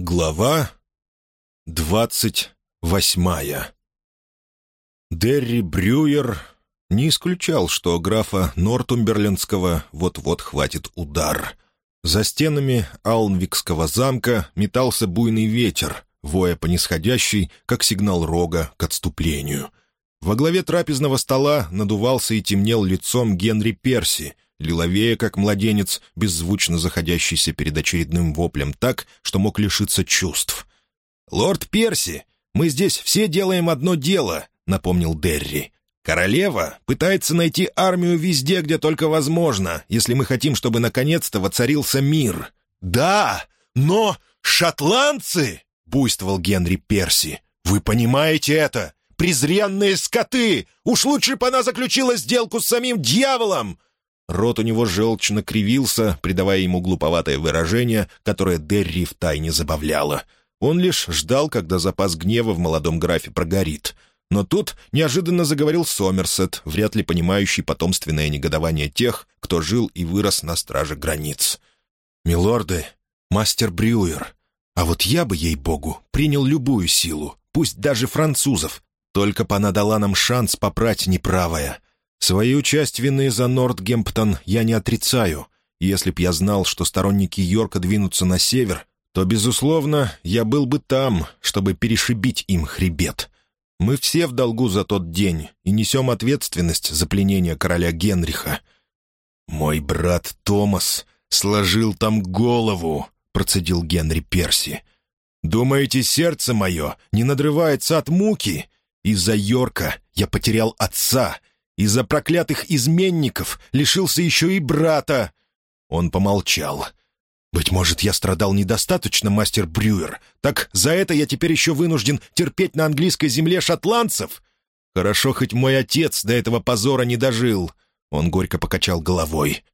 Глава двадцать восьмая Дерри Брюер не исключал, что графа Нортумберлендского вот-вот хватит удар. За стенами Алнвикского замка метался буйный ветер, воя по нисходящей, как сигнал рога к отступлению. Во главе трапезного стола надувался и темнел лицом Генри Перси — лиловее, как младенец, беззвучно заходящийся перед очередным воплем так, что мог лишиться чувств. «Лорд Перси, мы здесь все делаем одно дело», — напомнил Дерри. «Королева пытается найти армию везде, где только возможно, если мы хотим, чтобы наконец-то воцарился мир». «Да, но шотландцы!» — буйствовал Генри Перси. «Вы понимаете это? Презренные скоты! Уж лучше бы она заключила сделку с самим дьяволом! Рот у него желчно кривился, придавая ему глуповатое выражение, которое Дерри втайне забавляло. Он лишь ждал, когда запас гнева в молодом графе прогорит. Но тут неожиданно заговорил Сомерсет, вряд ли понимающий потомственное негодование тех, кто жил и вырос на страже границ. «Милорды, мастер Брюер, а вот я бы, ей-богу, принял любую силу, пусть даже французов, только б она дала нам шанс попрать неправое». Свою часть вины за Нортгемптон я не отрицаю. Если б я знал, что сторонники Йорка двинутся на север, то, безусловно, я был бы там, чтобы перешибить им хребет. Мы все в долгу за тот день и несем ответственность за пленение короля Генриха. «Мой брат Томас сложил там голову», — процедил Генри Перси. «Думаете, сердце мое не надрывается от муки? Из-за Йорка я потерял отца из-за проклятых изменников лишился еще и брата!» Он помолчал. «Быть может, я страдал недостаточно, мастер Брюер. Так за это я теперь еще вынужден терпеть на английской земле шотландцев? Хорошо, хоть мой отец до этого позора не дожил». Он горько покачал головой.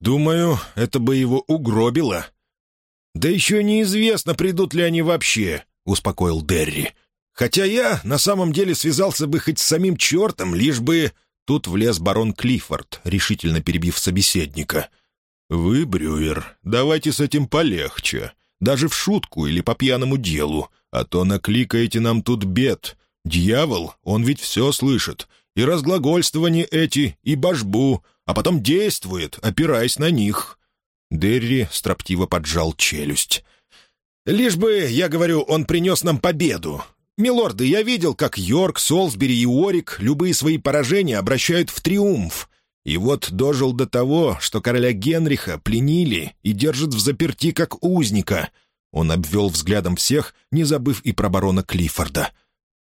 «Думаю, это бы его угробило». «Да еще неизвестно, придут ли они вообще», — успокоил Дерри. «Хотя я на самом деле связался бы хоть с самим чертом, лишь бы...» Тут влез барон Клиффорд, решительно перебив собеседника. «Вы, Брюер, давайте с этим полегче. Даже в шутку или по пьяному делу. А то накликаете нам тут бед. Дьявол, он ведь все слышит. И разглагольствования эти, и божбу. А потом действует, опираясь на них». Дерри строптиво поджал челюсть. «Лишь бы, я говорю, он принес нам победу. «Милорды, я видел, как Йорк, Солсбери и Уорик любые свои поражения обращают в триумф. И вот дожил до того, что короля Генриха пленили и держат в заперти как узника». Он обвел взглядом всех, не забыв и про барона Клиффорда.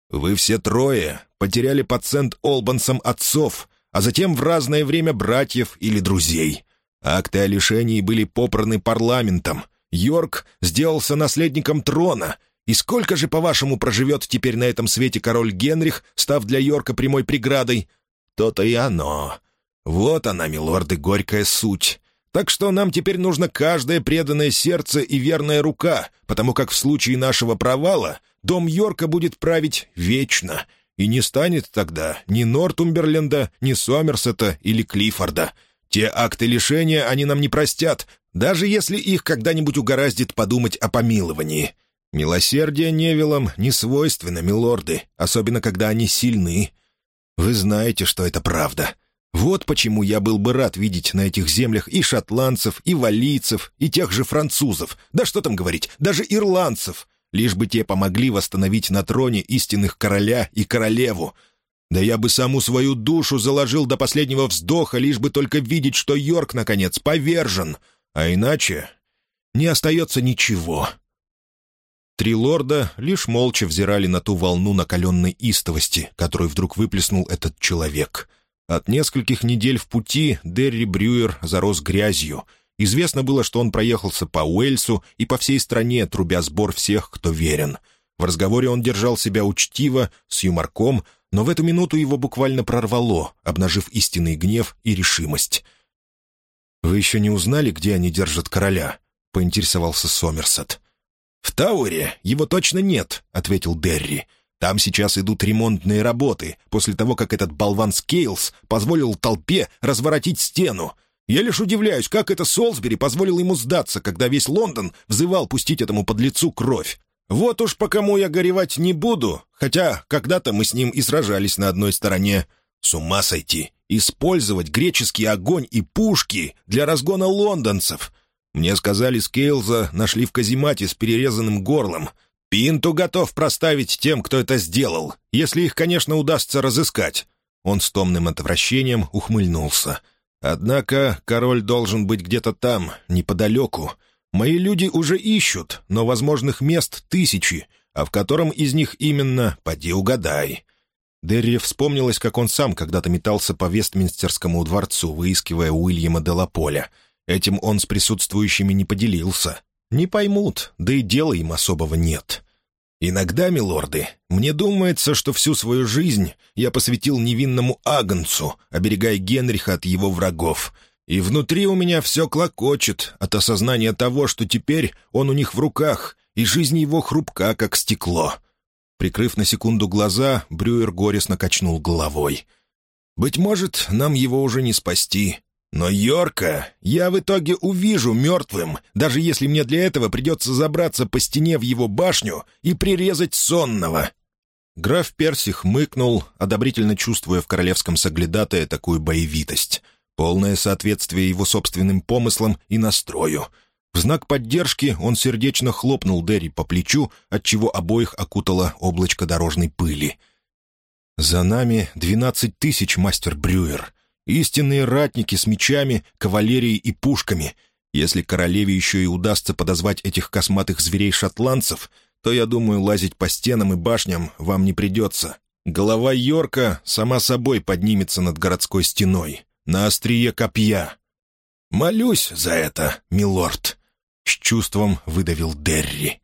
«Вы все трое потеряли под Сент-Олбансом отцов, а затем в разное время братьев или друзей. Акты о лишении были попраны парламентом. Йорк сделался наследником трона — и сколько же, по-вашему, проживет теперь на этом свете король Генрих, став для Йорка прямой преградой? То-то и оно. Вот она, милорды, горькая суть. Так что нам теперь нужно каждое преданное сердце и верная рука, потому как в случае нашего провала дом Йорка будет править вечно, и не станет тогда ни Нортумберленда, ни Сомерсета или Клиффорда. Те акты лишения они нам не простят, даже если их когда-нибудь угораздит подумать о помиловании. Милосердие Невилам не свойственно, милорды, особенно когда они сильны. Вы знаете, что это правда. Вот почему я был бы рад видеть на этих землях и шотландцев, и валийцев, и тех же французов, да что там говорить, даже ирландцев, лишь бы те помогли восстановить на троне истинных короля и королеву. Да я бы саму свою душу заложил до последнего вздоха, лишь бы только видеть, что Йорк, наконец, повержен. А иначе не остается ничего». Три лорда лишь молча взирали на ту волну накаленной истовости, которую вдруг выплеснул этот человек. От нескольких недель в пути Дерри Брюер зарос грязью. Известно было, что он проехался по Уэльсу и по всей стране, трубя сбор всех, кто верен. В разговоре он держал себя учтиво, с юморком, но в эту минуту его буквально прорвало, обнажив истинный гнев и решимость. «Вы еще не узнали, где они держат короля?» — поинтересовался Сомерсет. «В Тауэре его точно нет», — ответил Дерри. «Там сейчас идут ремонтные работы, после того, как этот болван Скейлс позволил толпе разворотить стену. Я лишь удивляюсь, как это Солсбери позволил ему сдаться, когда весь Лондон взывал пустить этому подлецу кровь. Вот уж по кому я горевать не буду, хотя когда-то мы с ним и сражались на одной стороне. С ума сойти! Использовать греческий огонь и пушки для разгона лондонцев. Мне сказали, Скейлза нашли в каземате с перерезанным горлом. Пинту готов проставить тем, кто это сделал, если их, конечно, удастся разыскать. Он с томным отвращением ухмыльнулся. «Однако король должен быть где-то там, неподалеку. Мои люди уже ищут, но возможных мест тысячи, а в котором из них именно, поди угадай». Дерри вспомнилось, как он сам когда-то метался по Вестминстерскому дворцу, выискивая Уильяма де Лаполя. Этим он с присутствующими не поделился. Не поймут, да и дела им особого нет. Иногда, милорды, мне думается, что всю свою жизнь я посвятил невинному Агнцу, оберегая Генриха от его врагов. И внутри у меня все клокочет от осознания того, что теперь он у них в руках, и жизнь его хрупка, как стекло. Прикрыв на секунду глаза, Брюер горестно качнул головой. «Быть может, нам его уже не спасти. Но Йорка я в итоге увижу мертвым, даже если мне для этого придется забраться по стене в его башню и прирезать сонного». Граф Перси хмыкнул, одобрительно чувствуя в королевском соглядатае такую боевитость. Полное соответствие его собственным помыслам и настрою. В знак поддержки он сердечно хлопнул Дерри по плечу, отчего обоих окутало облачко дорожной пыли. «За нами двенадцать тысяч, мастер Брюер. Истинные ратники с мечами, кавалерией и пушками. Если королеве еще и удастся подозвать этих косматых зверей-шотландцев, то, я думаю, лазить по стенам и башням вам не придется. Голова Йорка сама собой поднимется над городской стеной, на острие копья. «Молюсь за это, милорд», — с чувством выдавил Дерри.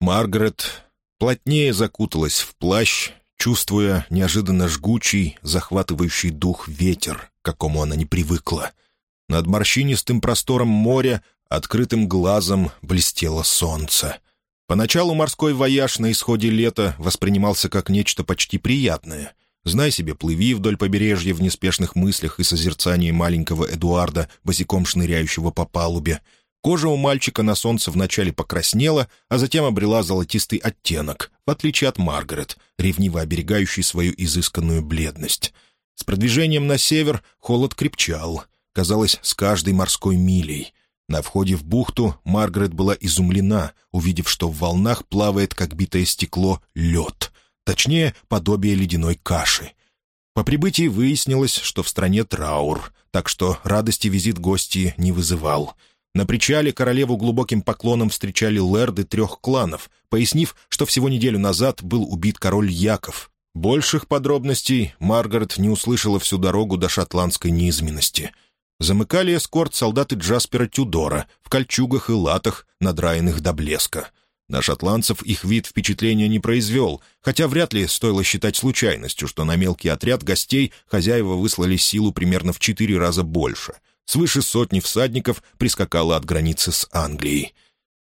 Маргарет плотнее закуталась в плащ, чувствуя неожиданно жгучий, захватывающий дух ветер, к какому она не привыкла. Над морщинистым простором моря открытым глазом блестело солнце. Поначалу морской вояж на исходе лета воспринимался как нечто почти приятное. Знай себе, плыви вдоль побережья в неспешных мыслях и созерцании маленького Эдуарда, босиком шныряющего по палубе — Кожа у мальчика на солнце вначале покраснела, а затем обрела золотистый оттенок, в отличие от Маргарет, ревниво оберегающей свою изысканную бледность. С продвижением на север холод крепчал, казалось, с каждой морской милей. На входе в бухту Маргарет была изумлена, увидев, что в волнах плавает, как битое стекло, лед. Точнее, подобие ледяной каши. По прибытии выяснилось, что в стране траур, так что радости визит гости не вызывал — на причале королеву глубоким поклоном встречали лэрды трех кланов, пояснив, что всего неделю назад был убит король Яков. Больших подробностей Маргарет не услышала всю дорогу до шотландской неизменности. Замыкали эскорт солдаты Джаспера Тюдора в кольчугах и латах, надраенных до блеска. На шотландцев их вид впечатления не произвел, хотя вряд ли стоило считать случайностью, что на мелкий отряд гостей хозяева выслали силу примерно в четыре раза больше — Свыше сотни всадников прискакало от границы с Англией.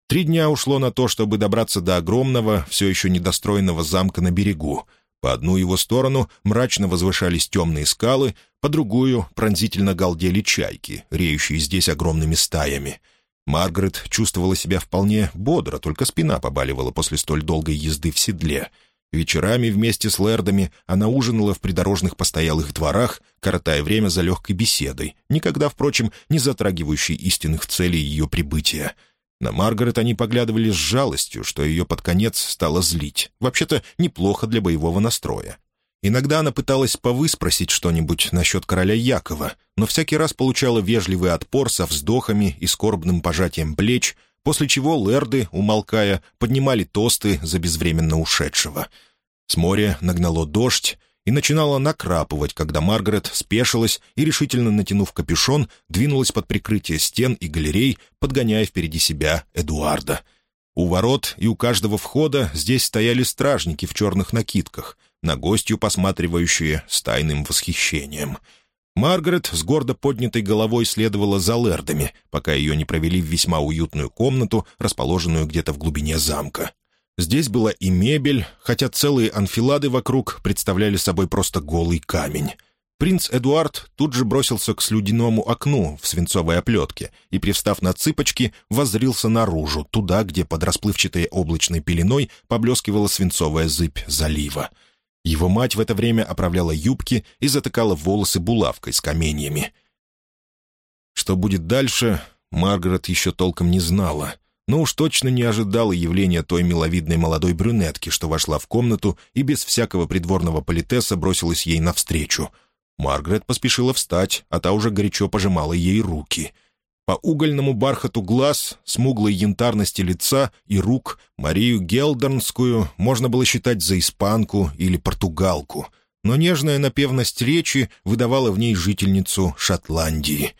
Три дня ушло на то, чтобы добраться до огромного, все еще недостроенного замка на берегу. По одну его сторону мрачно возвышались темные скалы, по другую пронзительно галдели чайки, реющие здесь огромными стаями. Маргарет чувствовала себя вполне бодро, только спина побаливала после столь долгой езды в седле — Вечерами вместе с лэрдами она ужинала в придорожных постоялых дворах, коротая время за легкой беседой, никогда, впрочем, не затрагивающей истинных целей ее прибытия. На Маргарет они поглядывали с жалостью, что ее под конец стало злить. Вообще-то неплохо для боевого настроя. Иногда она пыталась повыспросить что-нибудь насчет короля Якова, но всякий раз получала вежливый отпор со вздохами и скорбным пожатием плеч, после чего лэрды, умолкая, поднимали тосты за безвременно ушедшего. С моря нагнало дождь, и начинало накрапывать, когда Маргарет спешилась и, решительно натянув капюшон, двинулась под прикрытие стен и галерей, подгоняя впереди себя Эдуарда. У ворот и у каждого входа здесь стояли стражники в черных накидках, на гостью посматривающие с тайным восхищением — Маргарет с гордо поднятой головой следовала за лэрдами, пока ее не провели в весьма уютную комнату, расположенную где-то в глубине замка. Здесь была и мебель, хотя целые анфилады вокруг представляли собой просто голый камень. Принц Эдуард тут же бросился к слюдяному окну в свинцовой оплетке и, привстав на цыпочки, воззрился наружу, туда, где под расплывчатой облачной пеленой поблескивала свинцовая зыбь залива. Его мать в это время оправляла юбки и затыкала волосы булавкой с каменьями. Что будет дальше, Маргарет еще толком не знала, но уж точно не ожидала явления той миловидной молодой брюнетки, что вошла в комнату и без всякого придворного политеса бросилась ей навстречу — Маргарет поспешила встать, а та уже горячо пожимала ей руки. По угольному бархату глаз, смуглой янтарности лица и рук Марию Гелдернскую можно было считать за испанку или португалку, но нежная напевность речи выдавала в ней жительницу Шотландии.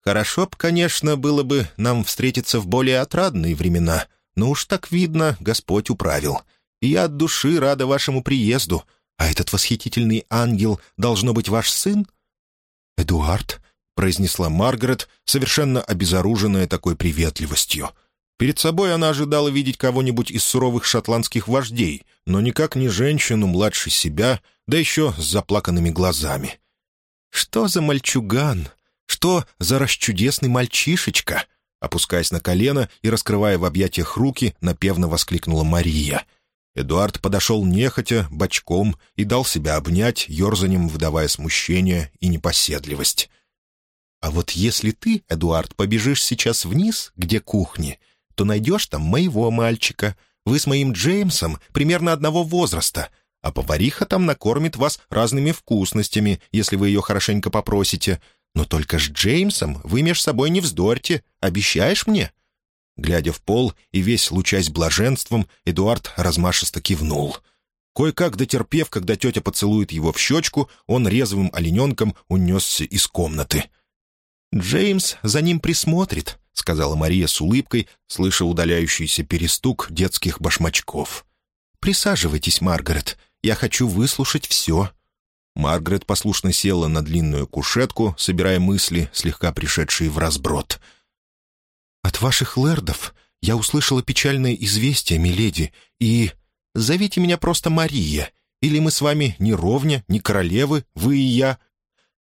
«Хорошо б, конечно, было бы нам встретиться в более отрадные времена, но уж так видно, Господь управил. И я от души рада вашему приезду», «А этот восхитительный ангел должно быть ваш сын?» «Эдуард», — произнесла Маргарет, совершенно обезоруженная такой приветливостью. Перед собой она ожидала видеть кого-нибудь из суровых шотландских вождей, но никак не женщину младше себя, да еще с заплаканными глазами. «Что за мальчуган? Что за расчудесный мальчишечка?» Опускаясь на колено и раскрывая в объятиях руки, напевно воскликнула Мария — Эдуард подошел нехотя, бочком, и дал себя обнять, ерзанием выдавая смущение и непоседливость. «А вот если ты, Эдуард, побежишь сейчас вниз, где кухни, то найдешь там моего мальчика. Вы с моим Джеймсом примерно одного возраста, а повариха там накормит вас разными вкусностями, если вы ее хорошенько попросите. Но только с Джеймсом вы меж собой не вздорьте. Обещаешь мне?» Глядя в пол и весь лучась блаженством, Эдуард размашисто кивнул. Кое-как дотерпев, когда тетя поцелует его в щечку, он резвым олененком унесся из комнаты. «Джеймс за ним присмотрит», — сказала Мария с улыбкой, слыша удаляющийся перестук детских башмачков. «Присаживайтесь, Маргарет, я хочу выслушать все». Маргарет послушно села на длинную кушетку, собирая мысли, слегка пришедшие в разброд — «От ваших лэрдов я услышала печальное известие, миледи, и... Зовите меня просто Мария, или мы с вами не ровня, не королевы, вы и я.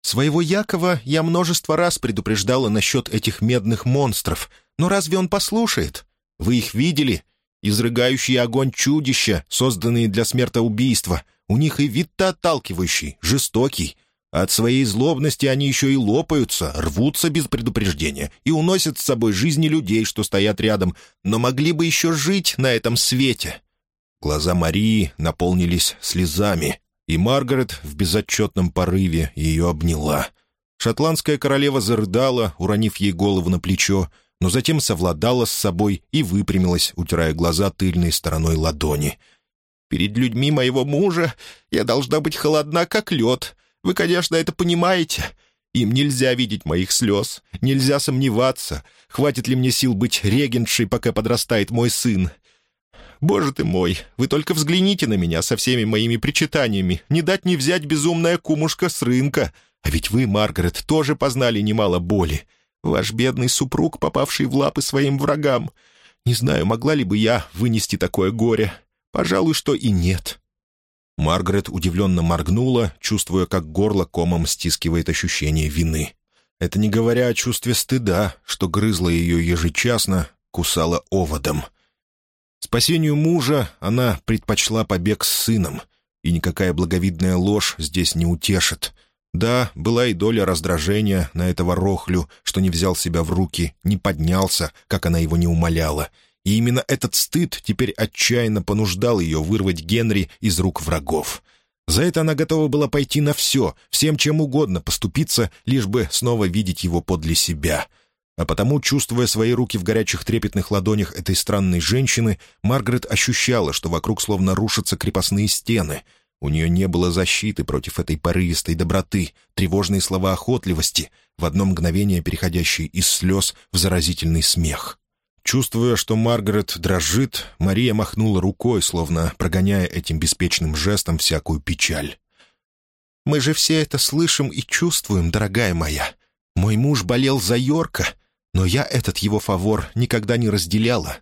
Своего Якова я множество раз предупреждала насчет этих медных монстров, но разве он послушает? Вы их видели? Изрыгающие огонь чудища, созданные для смертоубийства. У них и вид-то отталкивающий, жестокий. От своей злобности они еще и лопаются, рвутся без предупреждения и уносят с собой жизни людей, что стоят рядом, но могли бы еще жить на этом свете. Глаза Марии наполнились слезами, и Маргарет в безотчетном порыве ее обняла. Шотландская королева зарыдала, уронив ей голову на плечо, но затем совладала с собой и выпрямилась, утирая глаза тыльной стороной ладони. «Перед людьми моего мужа я должна быть холодна, как лед», вы, конечно, это понимаете. Им нельзя видеть моих слез, нельзя сомневаться, хватит ли мне сил быть регентшей, пока подрастает мой сын. Боже ты мой, вы только взгляните на меня со всеми моими причитаниями. Не дать не взять безумная кумушка с рынка. А ведь вы, Маргарет, тоже познали немало боли. Ваш бедный супруг, попавший в лапы своим врагам. Не знаю, могла ли бы я вынести такое горе. Пожалуй, что и нет. Маргарет удивленно моргнула, чувствуя, как горло комом стискивает ощущение вины. Это не говоря о чувстве стыда, что грызло ее ежечасно, кусало оводом. Спасению мужа она предпочла побег с сыном, и никакая благовидная ложь здесь не утешит. Да, была и доля раздражения на этого рохлю, что не взял себя в руки, не поднялся, как она его не умоляла — и именно этот стыд теперь отчаянно понуждал ее вырвать Генри из рук врагов. За это она готова была пойти на все, всем чем угодно поступиться, лишь бы снова видеть его подле себя. А потому, чувствуя свои руки в горячих трепетных ладонях этой странной женщины, Маргарет ощущала, что вокруг словно рушатся крепостные стены. У нее не было защиты против этой порывистой доброты, тревожные слова охотливости, в одно мгновение переходящие из слез в заразительный смех. Чувствуя, что Маргарет дрожит, Мария махнула рукой, словно прогоняя этим беспечным жестом всякую печаль. «Мы же все это слышим и чувствуем, дорогая моя. Мой муж болел за Йорка, но я этот его фавор никогда не разделяла.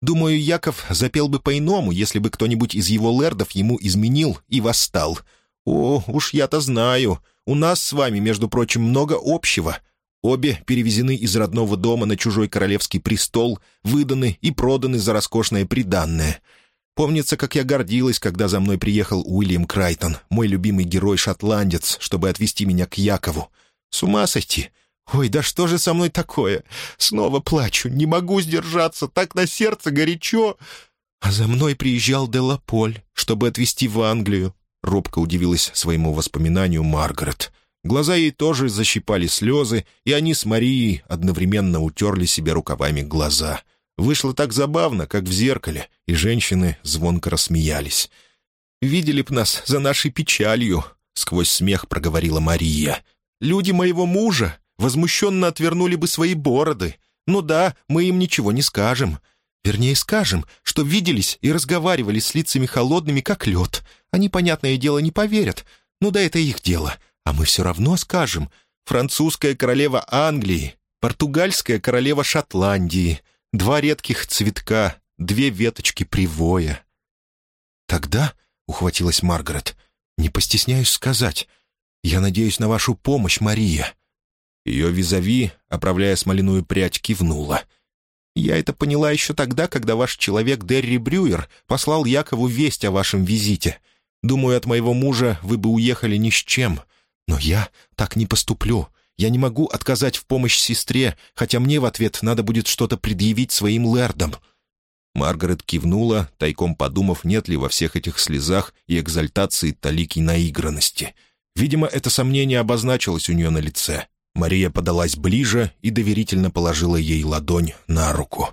Думаю, Яков запел бы по-иному, если бы кто-нибудь из его лэрдов ему изменил и восстал. О, уж я-то знаю, У нас с вами, между прочим, много общего. Обе перевезены из родного дома на чужой королевский престол, выданы и проданы за роскошное приданное. Помнится, как я гордилась, когда за мной приехал Уильям Крайтон, мой любимый герой-шотландец, чтобы отвезти меня к Якову. С ума сойти! Ой, да что же со мной такое? Снова плачу, не могу сдержаться, так на сердце горячо. А за мной приезжал Делаполь, чтобы отвезти в Англию. Робко удивилась своему воспоминанию Маргарет. Глаза ей тоже защипали слезы, и они с Марией одновременно утерли себе рукавами глаза. Вышло так забавно, как в зеркале, и женщины звонко рассмеялись. «Видели б нас за нашей печалью», — сквозь смех проговорила Мария. «Люди моего мужа возмущенно отвернули бы свои бороды. Ну да, мы им ничего не скажем. Вернее, скажем, что виделись и разговаривали с лицами холодными, как лед. Они, понятное дело, не поверят. Ну да, это их дело. А мы все равно скажем. Французская королева Англии, португальская королева Шотландии, два редких цветка, две веточки привоя. «Тогда», — ухватилась Маргарет, — «не постесняюсь сказать, я надеюсь на вашу помощь, Мария». Ее визави, оправляя смоляную прядь, кивнула — я это поняла еще тогда, когда ваш человек Дерри Брюер послал Якову весть о вашем визите. Думаю, от моего мужа вы бы уехали ни с чем. Но я так не поступлю. Я не могу отказать в помощь сестре, хотя мне в ответ надо будет что-то предъявить своим лэрдам». Маргарет кивнула, тайком подумав, нет ли во всех этих слезах и экзальтации талики наигранности. Видимо, это сомнение обозначилось у нее на лице. Мария подалась ближе и доверительно положила ей ладонь на руку.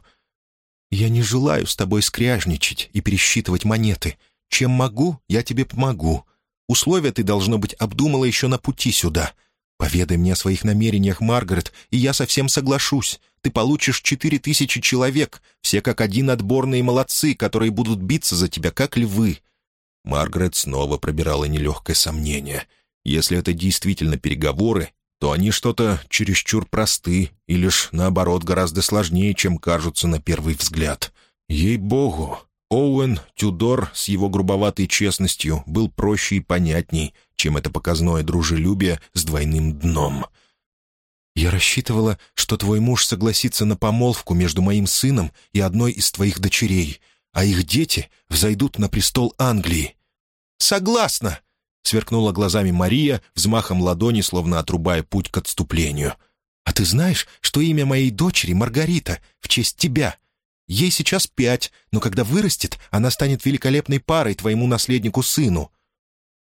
«Я не желаю с тобой скряжничать и пересчитывать монеты. Чем могу, я тебе помогу. Условия ты, должно быть, обдумала еще на пути сюда. Поведай мне о своих намерениях, Маргарет, и я совсем соглашусь. Ты получишь четыре тысячи человек, все как один отборные молодцы, которые будут биться за тебя, как львы». Маргарет снова пробирала нелегкое сомнение. Если это действительно переговоры, то они что-то чересчур просты и лишь, наоборот, гораздо сложнее, чем кажутся на первый взгляд. Ей-богу, Оуэн Тюдор с его грубоватой честностью был проще и понятней, чем это показное дружелюбие с двойным дном. «Я рассчитывала, что твой муж согласится на помолвку между моим сыном и одной из твоих дочерей, а их дети взойдут на престол Англии». «Согласна!» Сверкнула глазами Мария, взмахом ладони, словно отрубая путь к отступлению. «А ты знаешь, что имя моей дочери Маргарита в честь тебя? Ей сейчас пять, но когда вырастет, она станет великолепной парой твоему наследнику-сыну».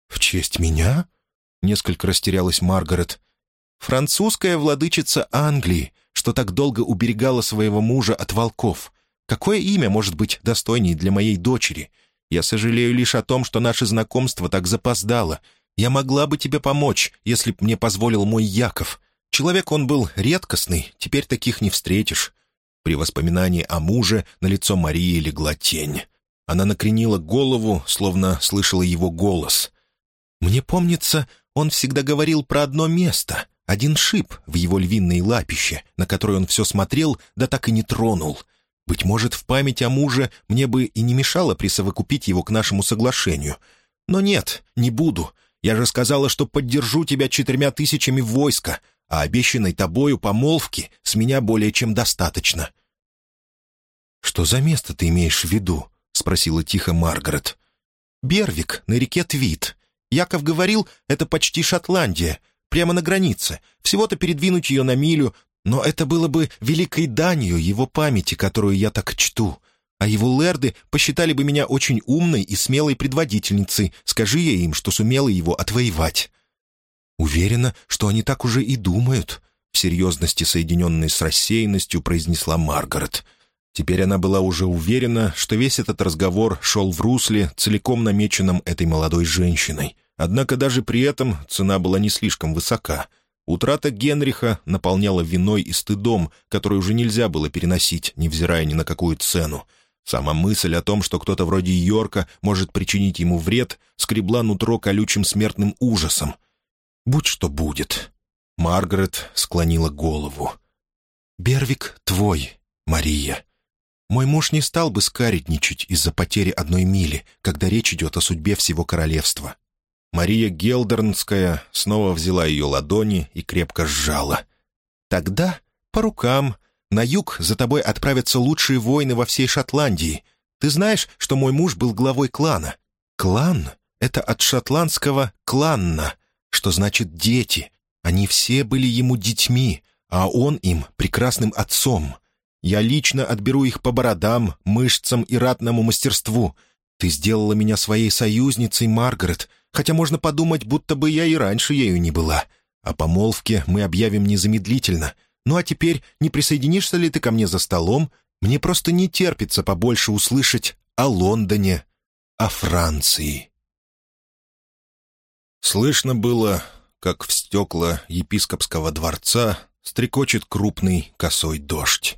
«В честь меня?» — несколько растерялась Маргарет. «Французская владычица Англии, что так долго уберегала своего мужа от волков. Какое имя может быть достойней для моей дочери? Я сожалею лишь о том, что наше знакомство так запоздало. Я могла бы тебе помочь, если б мне позволил мой Яков. Человек он был редкостный, теперь таких не встретишь». При воспоминании о муже на лицо Марии легла тень. Она накренила голову, словно слышала его голос. «Мне помнится, он всегда говорил про одно место, один шип в его львиной лапище, на который он все смотрел, да так и не тронул. Быть может, в память о муже мне бы и не мешало присовокупить его к нашему соглашению. Но нет, не буду. Я же сказала, что поддержу тебя четырьмя тысячами войска, а обещанной тобою помолвки с меня более чем достаточно». «Что за место ты имеешь в виду?» — спросила тихо Маргарет. «Бервик, на реке Твит. Яков говорил, это почти Шотландия, прямо на границе. Всего-то передвинуть ее на милю, но это было бы великой данью его памяти, которую я так чту. А его лэрды посчитали бы меня очень умной и смелой предводительницей, скажи я им, что сумела его отвоевать. Уверена, что они так уже и думают, — в серьезности, соединенной с рассеянностью, произнесла Маргарет. Теперь она была уже уверена, что весь этот разговор шел в русле, целиком намеченном этой молодой женщиной. Однако даже при этом цена была не слишком высока — Утрата Генриха наполняла виной и стыдом, который уже нельзя было переносить, невзирая ни на какую цену. Сама мысль о том, что кто-то вроде Йорка может причинить ему вред, скребла нутро колючим смертным ужасом. «Будь что будет». Маргарет склонила голову. «Бервик твой, Мария. Мой муж не стал бы скаридничать из-за потери одной мили, когда речь идет о судьбе всего королевства. Мария Гелдернская снова взяла ее ладони и крепко сжала. «Тогда по рукам. На юг за тобой отправятся лучшие воины во всей Шотландии. Ты знаешь, что мой муж был главой клана? Клан — это от шотландского «кланна», что значит «дети». Они все были ему детьми, а он им прекрасным отцом. Я лично отберу их по бородам, мышцам и ратному мастерству. Ты сделала меня своей союзницей, Маргарет, хотя можно подумать, будто бы я и раньше ею не была. О помолвке мы объявим незамедлительно. Ну а теперь не присоединишься ли ты ко мне за столом? Мне просто не терпится побольше услышать о Лондоне, о Франции». Слышно было, как в стекла епископского дворца стрекочет крупный косой дождь.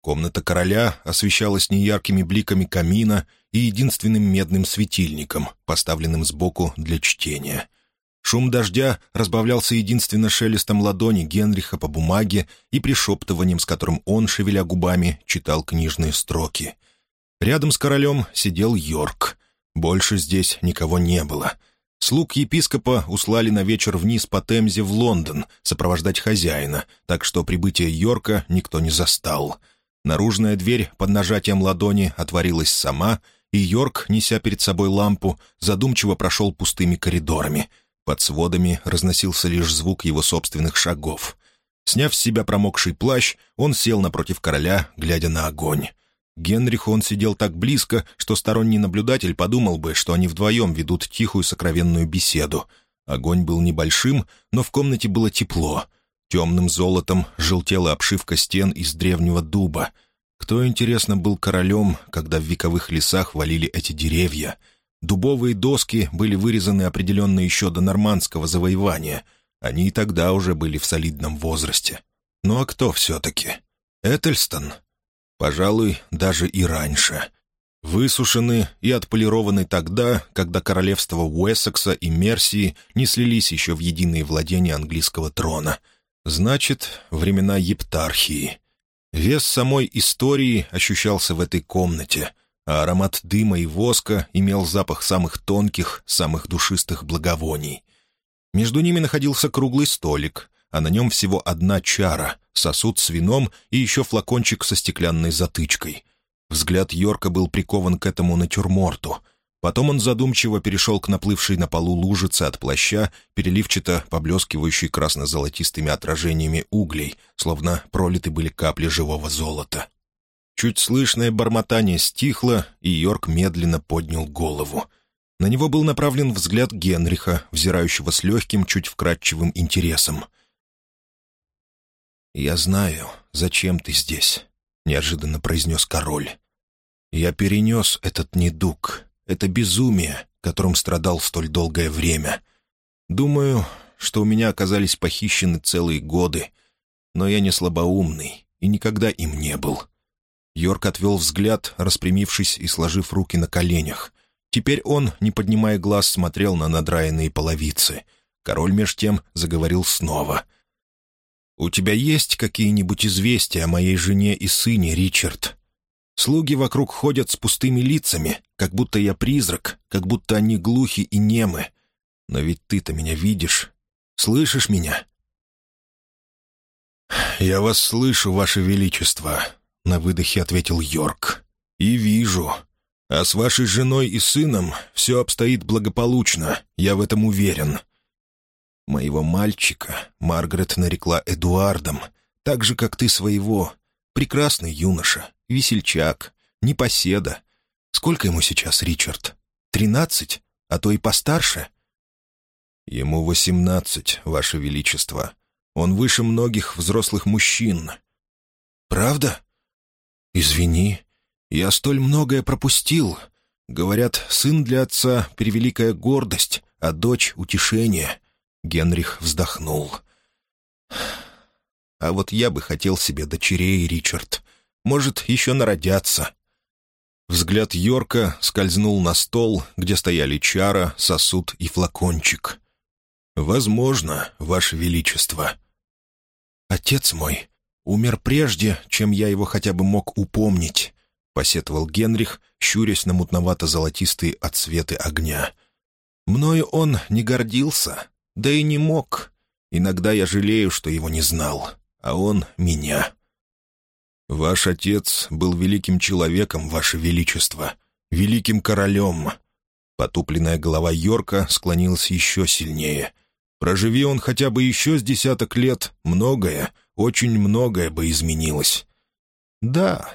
Комната короля освещалась неяркими бликами камина и единственным медным светильником, поставленным сбоку для чтения. Шум дождя разбавлялся единственно шелестом ладони Генриха по бумаге и пришептыванием, с которым он, шевеля губами, читал книжные строки. Рядом с королем сидел Йорк. Больше здесь никого не было. Слуг епископа услали на вечер вниз по Темзе в Лондон сопровождать хозяина, так что прибытие Йорка никто не застал. Наружная дверь под нажатием ладони отворилась сама, и Йорк, неся перед собой лампу, задумчиво прошел пустыми коридорами. Под сводами разносился лишь звук его собственных шагов. Сняв с себя промокший плащ, он сел напротив короля, глядя на огонь. Генриху он сидел так близко, что сторонний наблюдатель подумал бы, что они вдвоем ведут тихую сокровенную беседу. Огонь был небольшим, но в комнате было тепло. Темным золотом желтела обшивка стен из древнего дуба. Кто, интересно, был королем, когда в вековых лесах валили эти деревья? Дубовые доски были вырезаны определенно еще до нормандского завоевания. Они и тогда уже были в солидном возрасте. Ну а кто все-таки? Этельстон? Пожалуй, даже и раньше. Высушены и отполированы тогда, когда королевства Уэссекса и Мерсии не слились еще в единые владения английского трона. Значит, времена ептархии. Вес самой истории ощущался в этой комнате, а аромат дыма и воска имел запах самых тонких, самых душистых благовоний. Между ними находился круглый столик, а на нем всего одна чара, сосуд с вином и еще флакончик со стеклянной затычкой. Взгляд Йорка был прикован к этому натюрморту. Потом он задумчиво перешел к наплывшей на полу лужице от плаща, переливчато поблескивающей красно-золотистыми отражениями углей, словно пролиты были капли живого золота. Чуть слышное бормотание стихло, и Йорк медленно поднял голову. На него был направлен взгляд Генриха, взирающего с легким, чуть вкрадчивым интересом — «Я знаю, зачем ты здесь», — неожиданно произнес король. «Я перенес этот недуг, это безумие, которым страдал столь долгое время. Думаю, что у меня оказались похищены целые годы, но я не слабоумный и никогда им не был». Йорк отвел взгляд, распрямившись и сложив руки на коленях. Теперь он, не поднимая глаз, смотрел на надраенные половицы. Король меж тем заговорил снова — «У тебя есть какие-нибудь известия о моей жене и сыне, Ричард? Слуги вокруг ходят с пустыми лицами, как будто я призрак, как будто они глухи и немы. Но ведь ты-то меня видишь, слышишь меня?» «Я вас слышу, ваше величество», — на выдохе ответил Йорк. «И вижу. А с вашей женой и сыном все обстоит благополучно, я в этом уверен. Моего мальчика Маргарет нарекла Эдуардом, так же, как ты своего. Прекрасный юноша, весельчак, непоседа. Сколько ему сейчас, Ричард? Тринадцать? А то и постарше?» «Ему восемнадцать, Ваше Величество. Он выше многих взрослых мужчин». «Правда? Извини, я столь многое пропустил. Говорят, сын для отца — превеликая гордость, а дочь — утешение. Генрих вздохнул. «А вот я бы хотел себе дочерей, Ричард. Может, еще народятся». Взгляд Йорка скользнул на стол, где стояли чара, сосуд и флакончик. «Возможно, Ваше Величество». «Отец мой умер прежде, чем я его хотя бы мог упомнить», — посетовал Генрих, щурясь на мутновато-золотистые отсветы огня. Мною он не гордился, да и не мог. Иногда я жалею, что его не знал, а он — меня. Ваш отец был великим человеком, ваше величество, великим королем. Потупленная голова Йорка склонилась еще сильнее. Проживи он хотя бы еще с десяток лет, многое, очень многое бы изменилось. Да,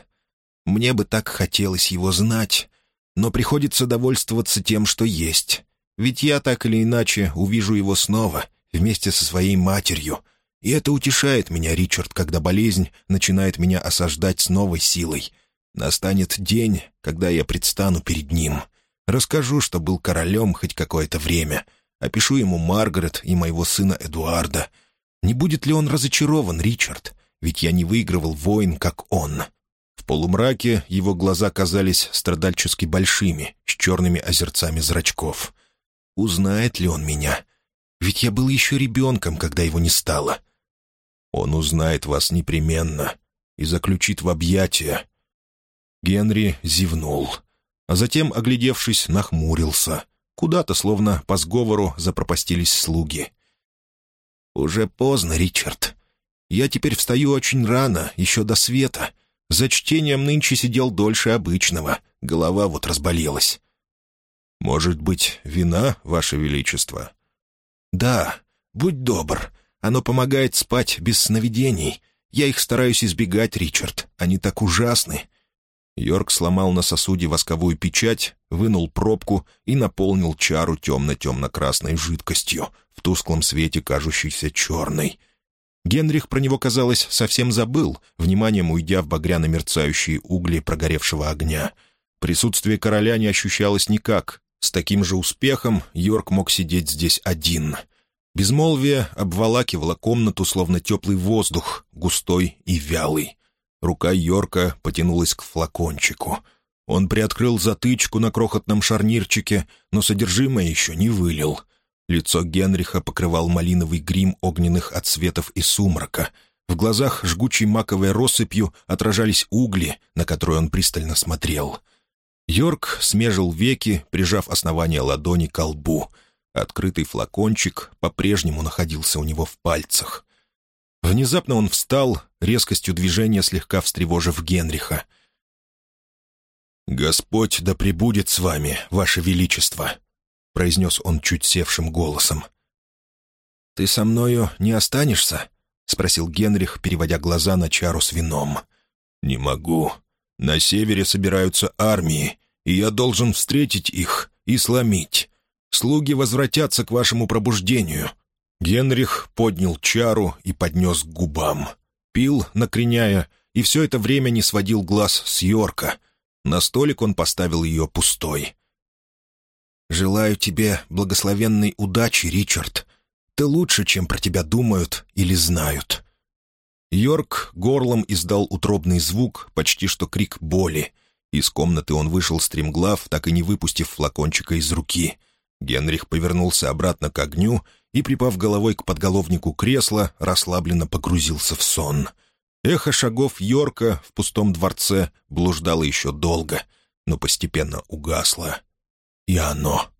мне бы так хотелось его знать, но приходится довольствоваться тем, что есть. Ведь я так или иначе увижу его снова, вместе со своей матерью. И это утешает меня, Ричард, когда болезнь начинает меня осаждать с новой силой. Настанет день, когда я предстану перед ним. Расскажу, что был королем хоть какое-то время. Опишу ему Маргарет и моего сына Эдуарда. Не будет ли он разочарован, Ричард? Ведь я не выигрывал войн, как он. В полумраке его глаза казались страдальчески большими, с черными озерцами зрачков. Узнает ли он меня? Ведь я был еще ребенком, когда его не стало. Узнает вас непременно и заключит в объятия. Генри зевнул, а затем, оглядевшись, нахмурился. Куда-то, словно по сговору, запропастились слуги. «Уже поздно, Ричард. Я теперь встаю очень рано, еще до света. За чтением нынче сидел дольше обычного. Голова вот разболелась. «Может быть, вина, Ваше Величество?» «Да, будь добр. Оно помогает спать без сновидений. Я их стараюсь избегать, Ричард. Они так ужасны». Йорк сломал на сосуде восковую печать, вынул пробку и наполнил чару темно-темно-красной жидкостью, в тусклом свете кажущейся черной. Генрих про него, казалось, совсем забыл, вниманием уйдя в багряно-мерцающие угли прогоревшего огня. Присутствие короля не ощущалось никак, с таким же успехом Йорк мог сидеть здесь один. Безмолвие обволакивало комнату, словно теплый воздух, густой и вялый. Рука Йорка потянулась к флакончику. Он приоткрыл затычку на крохотном шарнирчике, но содержимое еще не вылил. Лицо Генриха покрывал малиновый грим огненных отсветов и сумрака. В глазах жгучей маковой россыпью отражались угли, на которые он пристально смотрел — Йорк смежил веки, прижав основание ладони к лбу. Открытый флакончик по-прежнему находился у него в пальцах. Внезапно он встал, резкостью движения слегка встревожив Генриха. «Господь да пребудет с вами, Ваше Величество», — произнес он чуть севшим голосом. «Ты со мною не останешься?» — спросил Генрих, переводя глаза на чару с вином. «Не могу. На севере собираются армии, и я должен встретить их и сломить. Слуги возвратятся к вашему пробуждению». Генрих поднял чару и поднес к губам. Пил, накреняя, и все это время не сводил глаз с Йорка. На столик он поставил ее пустой. «Желаю тебе благословенной удачи, Ричард. Ты лучше, чем про тебя думают или знают». Йорк горлом издал утробный звук, почти что крик боли. Из комнаты он вышел стремглав, так и не выпустив флакончика из руки. Генрих повернулся обратно к огню и, припав головой к подголовнику кресла, расслабленно погрузился в сон. Эхо шагов Йорка в пустом дворце блуждало еще долго, но постепенно угасло. И оно